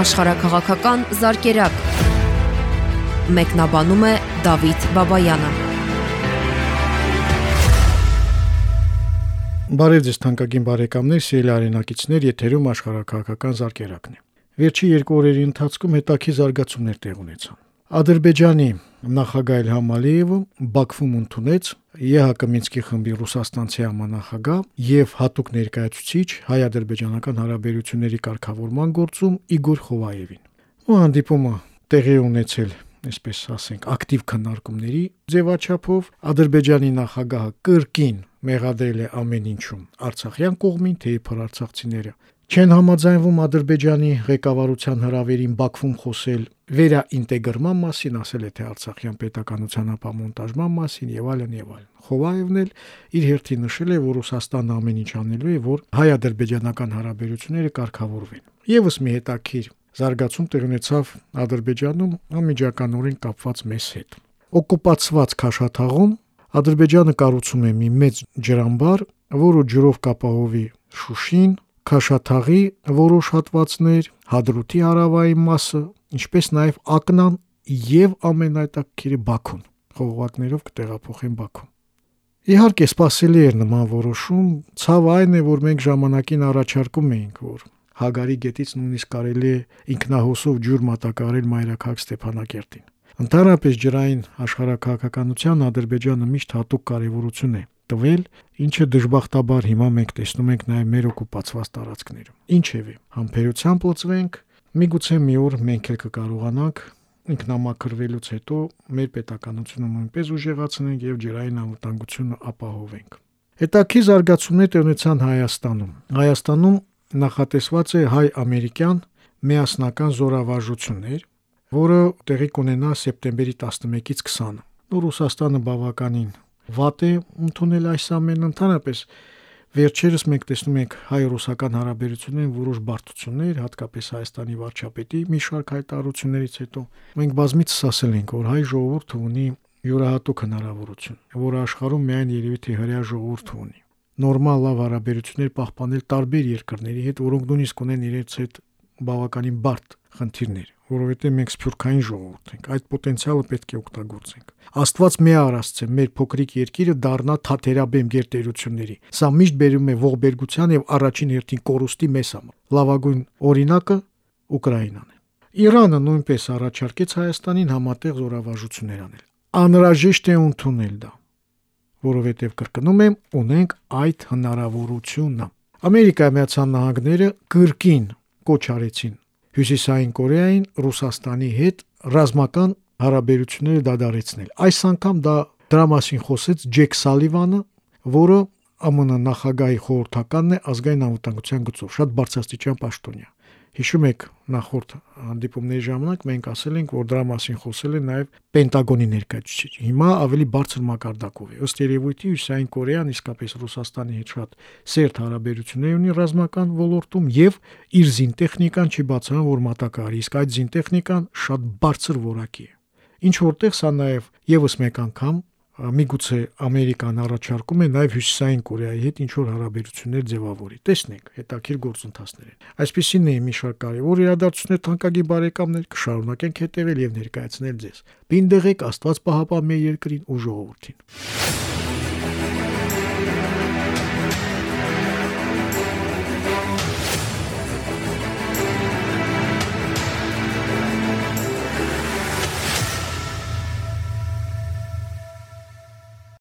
աշխարհակղական զարգերակ։ Մեկնաբանում է Դավիթ Բաբայանը։ Բարև ձեզ թանկագին բարեկամներ, սիրելի արենակիցներ, եթերում աշխարհակղական զարգերակն է։ Վերջի երկու օրերի ընթացքում հետաքի զարգացումներ տեղ ունեցան։ Ադրբեջանի նախագահ Իլհամ Ալիևը Բաքվում ընդունեց ԵՀԿ Մինսկի խմբի ռուսաստանցի համանախագահ եւ հատուկ ներկայացուցիչ հայ-ադրբեջանական հարաբերությունների կարգավորման գործում Իգոր Խովայևին։ Ու հանդիպումը տեղի ունեցել այսպես ասենք, ակտիվ քննարկումների ձևաչափով Ադրբեջանի նախագահը կրկին մեղադրել է ամեն ինչում Արցախյան կողմին, թե իբր արցախցիները չեն համաձայնվում Ադրբեջանի ղեկավարության հրավերին Բաքվում խոսել վերաինտեգրման մասին, ասել է թե Արցախյան պետականության ապամոնտաժման մասին եւ այլն եւ այլն։ Խովայևն էլ իր հերթին նշել է, որ Ռուսաստանը ամեն ինչ անելու է, որ հայ-ադրբեջանական հարաբերությունները կարգավորվեն։ Եվս մի հետաքրիր զարգացում տեղ ունեցավ Ադրբեջանում անմիջականորեն կապված մեզ հետ։ Օկուպացված Քաշաթաղում Ադրբեջանը կառուցում է մի մեծ ջրամբար, որը ջրով կապահովի Շուշին, Քաշաթաղի որոշ հատվածներ, Հադրութի հարավային մասը, ինչպես նաև Ակնան եւ ամենայտակքերի Բաքուն խողովակներով կտեղափոխեն Բաքու։ Իհարկե, սпасելի էր նման որոշում, ցավ այն է, որ մենք ժամանակին առաջարկում էինք, որ Հագարի գետից նույնիսկ կարելի է ինքնահոսով ջուր մատակարել Մայրաքաղաք Ստեփանակերտին։ Ընդհանրապես ջրային աշխարհակահաղականության Ադրբեջանը միշտ հատուկ կարևորություն է տվել, ինչը դժբախտաբար հիմա մենք տեսնում ենք նաև մեր օկուպացված տարածքներում։ Ինչևէ, համբերությամբ լծվենք, միգուցե մի օր մենք էլ կկարողանանք ինքնամաքրվելուց հետո մեր պետականությունը նույնպես ուժեղացնենք եւ ջրային անվտանգությունը ապահովենք։ Հետաքի զարգացումներ ունեցան Հայաստանում։ Հայաստանում նախատեսված է հայ-ամերիկյան միասնական զորավարժություններ, որը տեղի կունենա սեպտեմբերի 11-ից 20-ը։ Ռուսաստանը բավականին վատ է ընդունել այս ամենը ընդհանրապես Վերջերս մենք տեսնում ենք հայ-ռուսական հարաբերություններին որոշ բարդություններ, հատկապես Հայաստանի վարչապետի մի շարք հայտարարություններից հետո մենք բազմիցս ասել ենք, որ հայ ժողովուրդը ունի յուրահատուկ հնարավորություն, որը աշխարհում միայն երևի թե հրեա ժողովուրդը ունի։ Նորմալ լավ հարաբերություններ պահպանել տարբեր երկրների հետ, որոնք նույնիսկ ունեն իրենց հետ բավականին բարդ խնդիրներ, որովհետև մենք սփյուռքային ժողովուրդ ենք։ Այդ պոտենցիալը պետք է օգտագործենք։ Աստված մի արասցե մեր փոքրիկ երկիրը դառնա թաթերաբեմ գերտերությունների։ Սա միշտ բերում է ողբերգության եւ առաջին հերթին կորուստի մեզ համար։ Լավագույն օրինակը Ուկրաինան է։ Իրանը նույնպես առաջարկեց Հայաստանին համատեղ զորավարժություններ անել։ Անհրաժեշտ է ընդունել դա, որովհետև կրկնում եմ, ունենք այդ հնարավորությունը։ Ամերիկայի Միացյալ Նահանգները կրկին կոչ արեցին Հյուսիսային Կորեային Ռուսաստանի հետ ռազմական հարաբերությունները դադարեցնել։ Այս անգամ դա դրա մասին խոսեց Ջեք Սալիվանը, որը ԱՄՆ նախագահի խորհրդականն է ազգային անվտանգության գծով, շատ բարձրաստիճան պաշտոնյա։ Հիշում եք նախորդ հանդիպումների ժամանակ մենք ասել ենք, որ դրա մասին խոսել է նաև Պենտագոնի ներկայացուցիչ։ Հիմա ավելի բարձր մակարդակով է։ Ըստ երևույթի Հյուսիսային Կորեան իսկապես Ռուսաստանի հետ շատ սերտ հարաբերություններ ունի ռազմական ոլորտում եւ իր զինտեխնիկան չի բացառում, որ մատակարարի, իսկ այդ զինտեխնիկան շատ բարձր որակի է։ Ինչ որտեղ սա նաև եւս մեկ անգամ միգուցե Ամերիկան առաջարկում է նաև Հյուսիսային Կորեայի հետ ինչ որ հարաբերություններ ձևավորի։ Տեսնենք, հետաքրքիր գործընթացներ են։ Այսպեսին է մի շարք կարևոր իրադարձություններ թանկագի բարեկամներ կշարունակենք հետևել եւ ներկայացնել ձեզ։ Բին դեղեք Աստված պահապան մեր երկրին ու ժողովրդին։